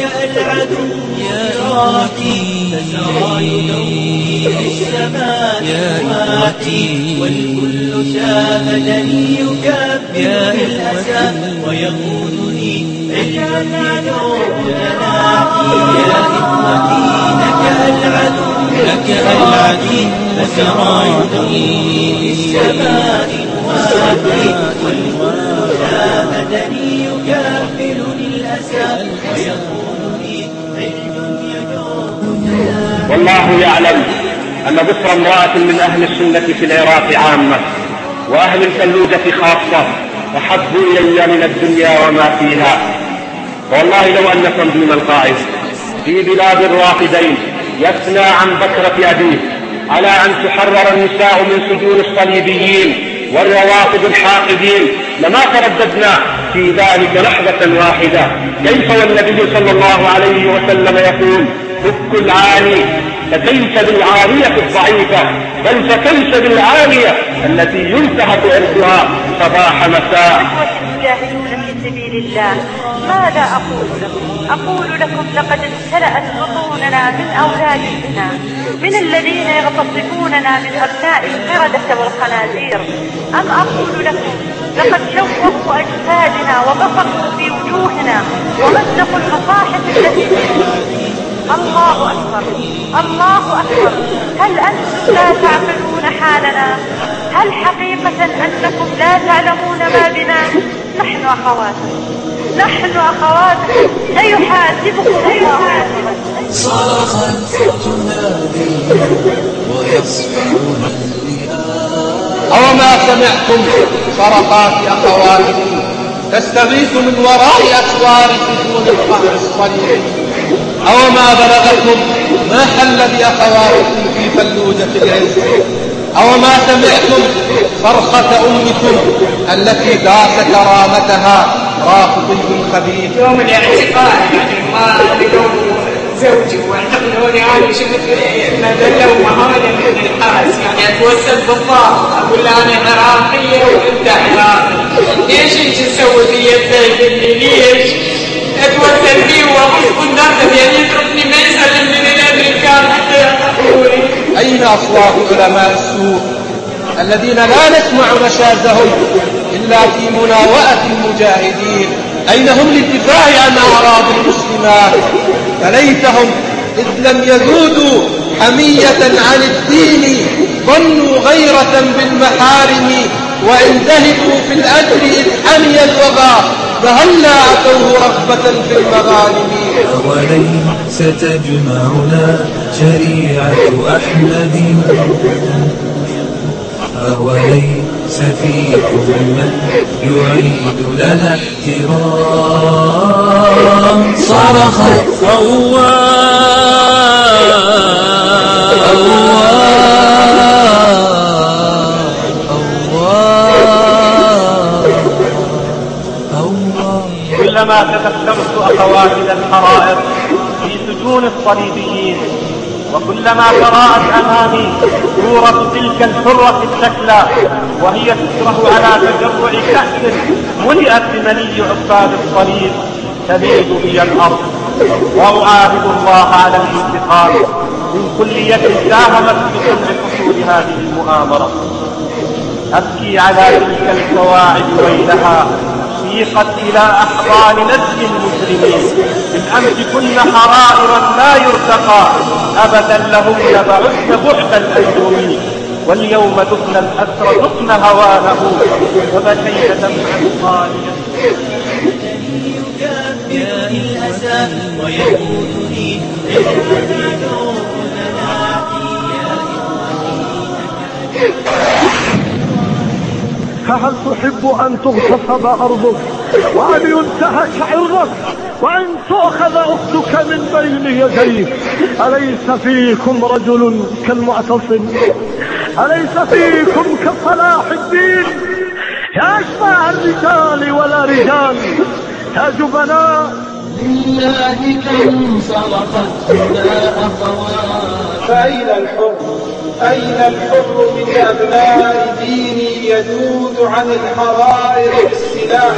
نكأ العدو يراكي فسرى يدوي السماء يا إخوتي والكل شاهدني يكبر الأسى ويقودني علما العدو جناحي يا إخوتي نكأ العدو نكأ العدو فسرى يدوي السماء نوافي والكل شاهدني يكفلني الأسى ويقولني والله يعلم أن بصر امرأة من أهل السنة في العراق عامة وأهل الفلوجة خاصة أحب إلي من الدنيا وما فيها. والله لو أن تنظيم القائد في بلاد الرافدين يثنى عن بكرة أبيه على أن تحرر النساء من سجون الصليبيين والروافد الحاقدين لما ترددنا في ذلك لحظة واحدة. كيف والنبي صلى الله عليه وسلم يقول؟ فك العالي فكيف بالعالية الضعيفة بل فكيف بالعالية التي ينتهك عرضها صباح مساء. في سبيل الله ماذا أقول لكم؟ أقول لكم لقد امتلأت بطوننا من أولاد الزنا من الذين يغتصبوننا من أبناء القردة والخنازير. أم أقول لكم لقد شوهوا أجسادنا وبصقوا في وجوهنا ومزقوا المصاحف التي الله أكبر. الله أكبر. هل أنتم لا تعقلون حالنا؟ هل حقيقة أنكم لا تعلمون ما بنا؟ نحن أخواتكم نحن أخواتكم سيحاسبكم الله صرخت تنادي ويصفعون الرئاء أوما سمعتم صرخات أخواتكم تستغيث من وراء أسوار سجون القهر الصليب. أوما بلغتم ما حل بأخواتكم في فلوجة العز؟ أوما سمعتم صرخة أمكم التي داس كرامتها رافضي خبيث؟ يوم الاعتقال يعني ما زوجي واعتقدوا اني أنا شفت مذله ومهانه من الحرس. يعني أتوسل بالضابط أقول له أنا عراقيه وأنت عراقي ليش أنت تسوي في يدي ليش؟ قدامه يعني يتركني ما يسلمني للامريكان حتى أين أصوات علماء السوء الذين لا نسمع نشازهم إلا في مناوئة المجاهدين؟ أين هم للدفاع عن أعراض المسلمات؟ فليتهم إذ لم يذودوا حمية عن الدين ظنوا غيرة بالمحارم. وإن ذهبوا في الأجر إذ حمي الوغى فهلا أتوه رغبة في المغانم وليس تجمعنا شريعة أحمد. أوليس فيكم من يعيد لنا احترام صرخت الله تذكرت أخواتنا الحرائر في سجون الصليبيين. وكلما تراءت أمامي صورة تلك الحرة الشكلى وهي تسره على تجرع كأس ملئت بمني عباد الصليب تميل بي الأرض. وأعاهد الله على الانتقام. من كل يد ساهمت بكل حصول هذه المؤامرة. أبكي على تلك الكواعب ويلها. سيقت إلى أحضان نسل المجرمين. بالأمس كن حرائرا لا يرتقى. أبدا لهم لبعثن بعد الأيوم واليوم دفن الأسر دفن هوانه. فبكيت دمعا خاليا يكفر الأسى ويقودني فهل تحب أن تغتصب أرضك؟ وأن ينتهك عرضك؟ وأن تؤخذ أختك من بين يديك؟ أليس فيكم رجل كالمعتصم؟ أليس فيكم كصلاح الدين؟ يا أشباه الرجال ولا رجال يا جبناء. بالله كم صرخت هدى أخوات فأين الحر أين الحر من أبناء ديني يذود عن الحرائر بالسلاح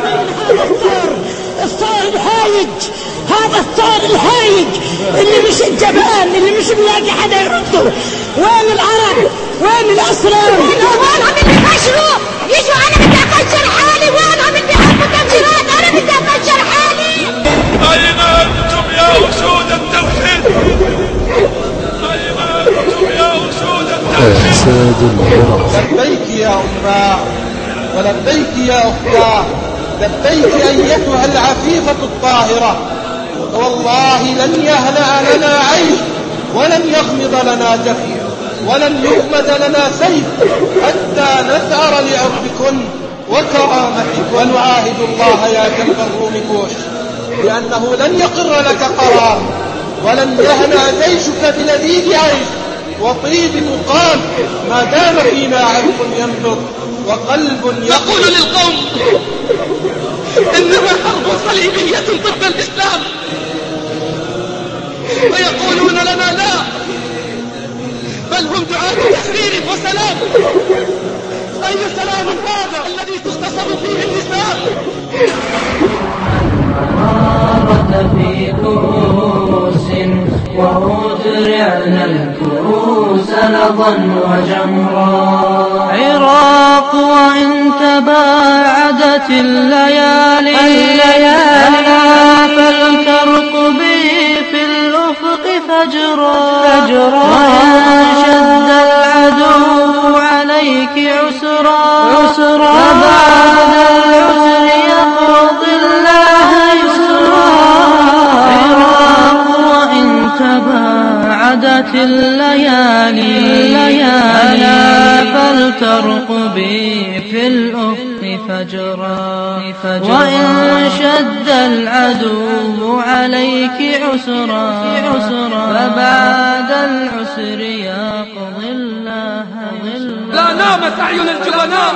الصار الهايج. هذا الصار الهايج. اللي مش الجبان اللي مش بيلاقي حدا يرده وين العرب؟ وين وينهم اللي فشلوا يجوا أنا التوحيد لبيك يا أماه ولبيك يا أختاه لبيك أيتها العفيفة الطاهرة. والله لن يهنأ لنا عيش ولن يغمض لنا جفن ولن يغمد لنا سيف حتى نثأر لعرضكن وكرامتك ونعاهد الله يا كلب الروم كوش لأنه لن يقر لك قرار ولن يهنأ جيشك بلذيذ عيش. وطيب مقام ما دام فينا عرق ينبض وقلب يقول. للقوم إنها حرب صليبية ضد الإسلام. ويقولون لنا لا. بل هم دعاة تحرير وسلام. أي سلام هذا الذي تغتصب فيه النساء في كؤوس وأزرعنا الكؤوس لظا وجمرا عراق وإن تباعدت الليالي. الليالي. فلترقبي في الأفق فجرا. فجرا. تباعدت الليالي الليالي فلترقبي في الأفق فجرا. وإن شد العدو عليك عسرا. فبعد العسر يقضي الله لا نامت أعين الجبناء.